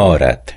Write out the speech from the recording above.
Arat